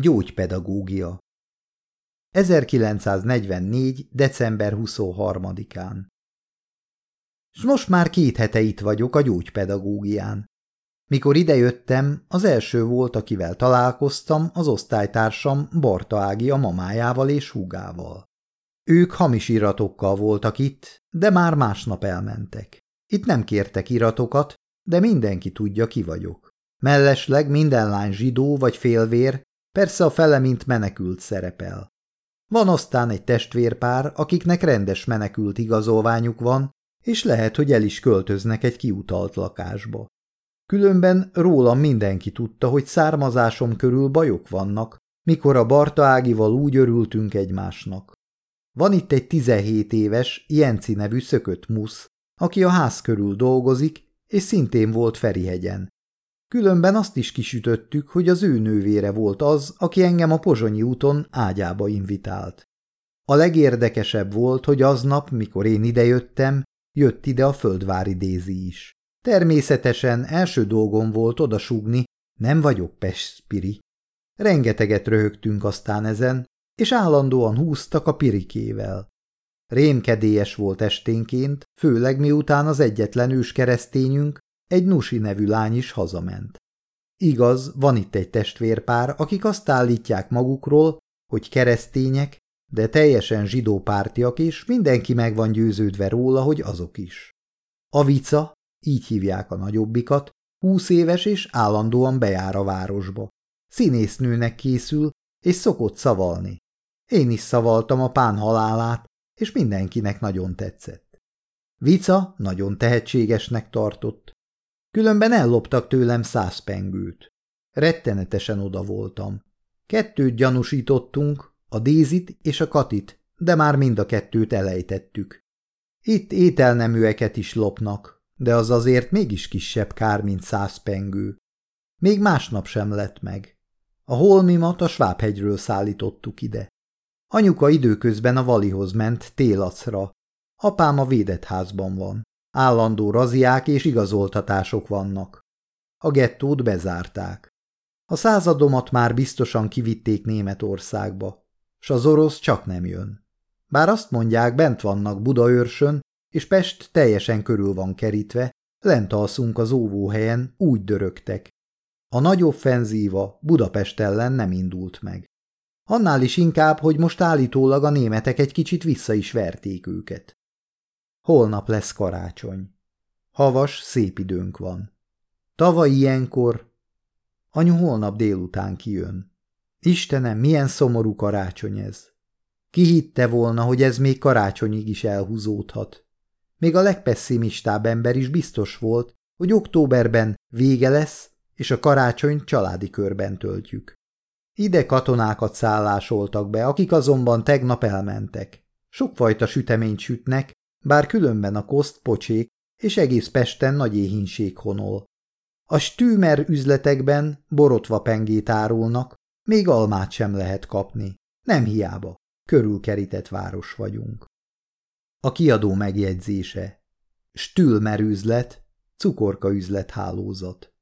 Gyógypedagógia 1944. december 23-án S most már két hete itt vagyok a gyógypedagógián. Mikor idejöttem, az első volt, akivel találkoztam, az osztálytársam Barta Ági a mamájával és húgával. Ők hamis iratokkal voltak itt, de már másnap elmentek. Itt nem kértek iratokat, de mindenki tudja, ki vagyok. Mellesleg minden lány zsidó vagy félvér, persze a fele mint menekült szerepel. Van aztán egy testvérpár, akiknek rendes menekült igazolványuk van, és lehet, hogy el is költöznek egy kiutalt lakásba. Különben rólam mindenki tudta, hogy származásom körül bajok vannak, mikor a Barta Ágival úgy örültünk egymásnak. Van itt egy 17 éves, Jenci nevű szökött musz, aki a ház körül dolgozik, és szintén volt Ferihegyen. Különben azt is kisütöttük, hogy az ő nővére volt az, aki engem a Pozsonyi úton ágyába invitált. A legérdekesebb volt, hogy aznap, mikor én idejöttem, jött ide a földvári Dézi is. Természetesen első dolgom volt odasúgni, nem vagyok Pestspiri. Rengeteget röhögtünk aztán ezen, és állandóan húztak a pirikével. Rémkedélyes volt esténként, főleg miután az egyetlen ős keresztényünk, egy Nusi nevű lány is hazament. Igaz, van itt egy testvérpár, akik azt állítják magukról, hogy keresztények, de teljesen zsidó pártiak, és mindenki meg van győződve róla, hogy azok is. A így hívják a nagyobbikat, húsz éves és állandóan bejár a városba. Színésznőnek készül, és szokott szavalni. Én is szavaltam a pán halálát, és mindenkinek nagyon tetszett. Vica nagyon tehetségesnek tartott. Különben elloptak tőlem száz pengőt. Rettenetesen oda voltam. Kettőt gyanúsítottunk, a Dézit és a Katit, de már mind a kettőt elejtettük. Itt ételneműeket is lopnak, de az azért mégis kisebb kár, mint száz pengő. Még másnap sem lett meg. A holmimat a Svábhegyről szállítottuk ide. Anyuka időközben a valihoz ment télacra. Apám a védett házban van. Állandó raziák és igazoltatások vannak. A gettót bezárták. A századomat már biztosan kivitték Németországba, s az orosz csak nem jön. Bár azt mondják, bent vannak Budaörsön, és Pest teljesen körül van kerítve, lent alszunk az óvóhelyen, úgy dörögtek. A nagy offenzíva Budapest ellen nem indult meg. Annál is inkább, hogy most állítólag a németek egy kicsit vissza is verték őket. Holnap lesz karácsony. Havas, szép időnk van. Tavaly ilyenkor... Anyu holnap délután kijön. Istenem, milyen szomorú karácsony ez. Ki hitte volna, hogy ez még karácsonyig is elhúzódhat. Még a legpesszimistább ember is biztos volt, hogy októberben vége lesz, és a karácsony családi körben töltjük. Ide katonákat szállásoltak be, akik azonban tegnap elmentek. Sokfajta süteményt sütnek, bár különben a koszt pocsék, és egész Pesten nagy éhínség honol. A stűmer üzletekben borotva pengét árulnak, még almát sem lehet kapni. Nem hiába, körülkerített város vagyunk. A kiadó megjegyzése. Stülmer üzlet, cukorka üzlet hálózat.